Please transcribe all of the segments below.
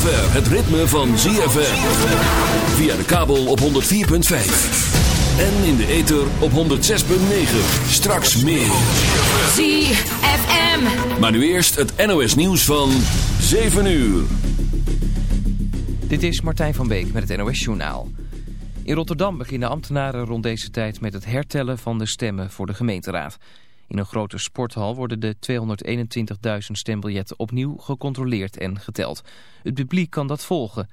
zover het ritme van ZFM. Via de kabel op 104.5. En in de ether op 106.9. Straks meer. ZFM. Maar nu eerst het NOS nieuws van 7 uur. Dit is Martijn van Beek met het NOS Journaal. In Rotterdam beginnen ambtenaren rond deze tijd met het hertellen van de stemmen voor de gemeenteraad. In een grote sporthal worden de 221.000 stembiljetten opnieuw gecontroleerd en geteld. Het publiek kan dat volgen.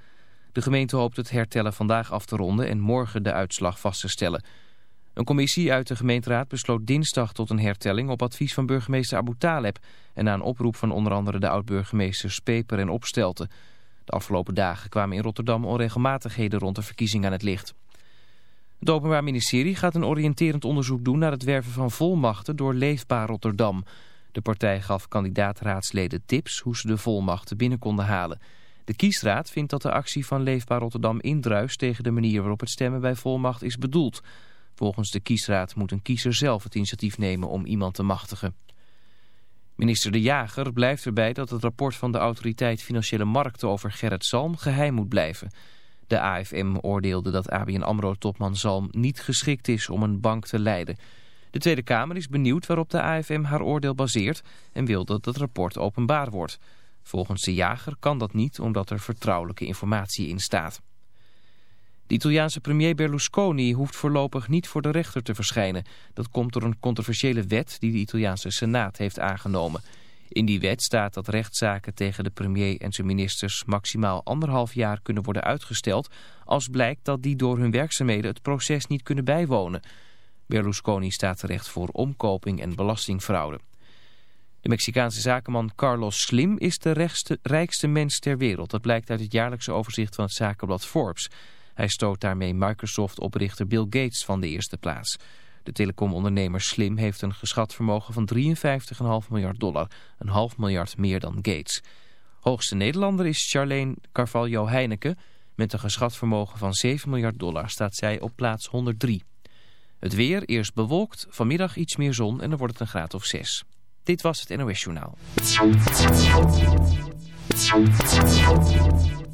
De gemeente hoopt het hertellen vandaag af te ronden en morgen de uitslag vast te stellen. Een commissie uit de gemeenteraad besloot dinsdag tot een hertelling op advies van burgemeester Abu Taleb en na een oproep van onder andere de oud-burgemeesters Peper en Opstelten. De afgelopen dagen kwamen in Rotterdam onregelmatigheden rond de verkiezing aan het licht. Het Openbaar Ministerie gaat een oriënterend onderzoek doen naar het werven van volmachten door Leefbaar Rotterdam. De partij gaf kandidaatraadsleden tips hoe ze de volmachten binnen konden halen. De kiesraad vindt dat de actie van Leefbaar Rotterdam indruist tegen de manier waarop het stemmen bij volmacht is bedoeld. Volgens de kiesraad moet een kiezer zelf het initiatief nemen om iemand te machtigen. Minister De Jager blijft erbij dat het rapport van de autoriteit Financiële Markten over Gerrit Salm geheim moet blijven. De AFM oordeelde dat ABN AMRO-topman Zalm niet geschikt is om een bank te leiden. De Tweede Kamer is benieuwd waarop de AFM haar oordeel baseert en wil dat het rapport openbaar wordt. Volgens de jager kan dat niet omdat er vertrouwelijke informatie in staat. De Italiaanse premier Berlusconi hoeft voorlopig niet voor de rechter te verschijnen. Dat komt door een controversiële wet die de Italiaanse Senaat heeft aangenomen. In die wet staat dat rechtszaken tegen de premier en zijn ministers maximaal anderhalf jaar kunnen worden uitgesteld... als blijkt dat die door hun werkzaamheden het proces niet kunnen bijwonen. Berlusconi staat terecht voor omkoping en belastingfraude. De Mexicaanse zakenman Carlos Slim is de rechtste, rijkste mens ter wereld. Dat blijkt uit het jaarlijkse overzicht van het zakenblad Forbes. Hij stoot daarmee Microsoft-oprichter Bill Gates van de eerste plaats. De telecomondernemer Slim heeft een geschat vermogen van 53,5 miljard dollar. Een half miljard meer dan Gates. Hoogste Nederlander is Charlene Carvalho Heineke. Met een geschat vermogen van 7 miljard dollar staat zij op plaats 103. Het weer eerst bewolkt, vanmiddag iets meer zon en dan wordt het een graad of 6. Dit was het NOS Journaal.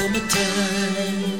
Come a time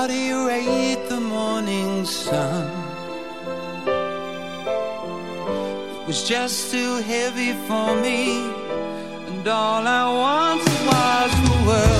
How do you rate the morning sun? It was just too heavy for me, and all I wanted was the world.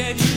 get you.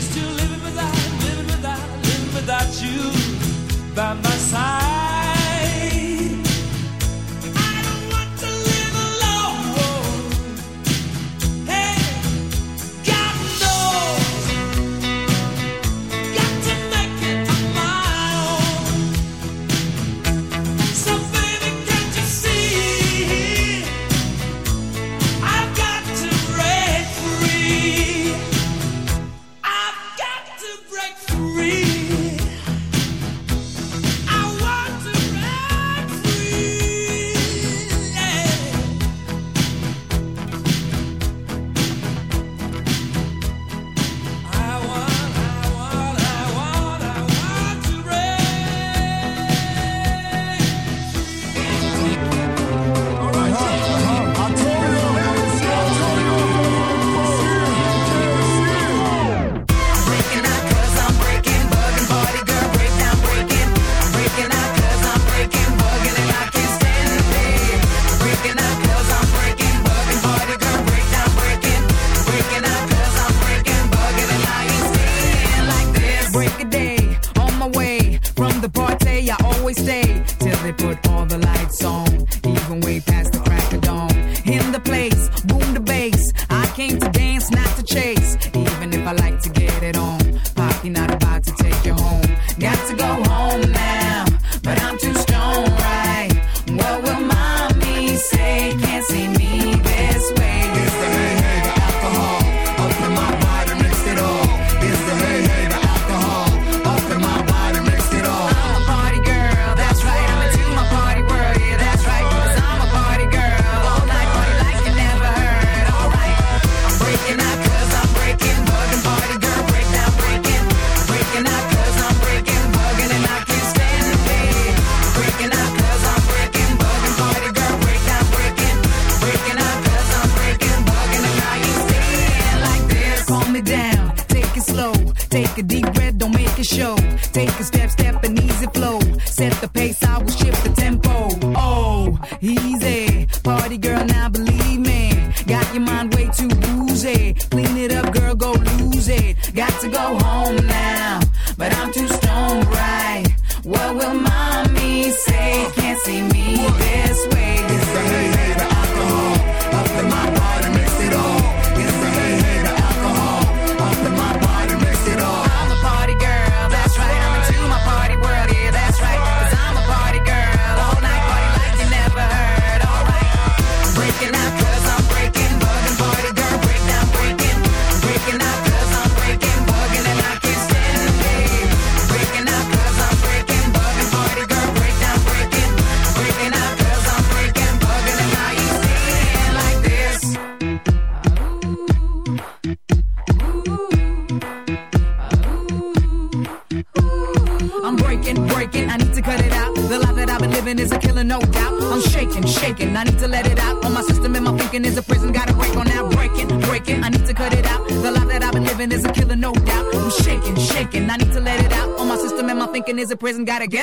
gotta get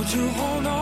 Won't you hold on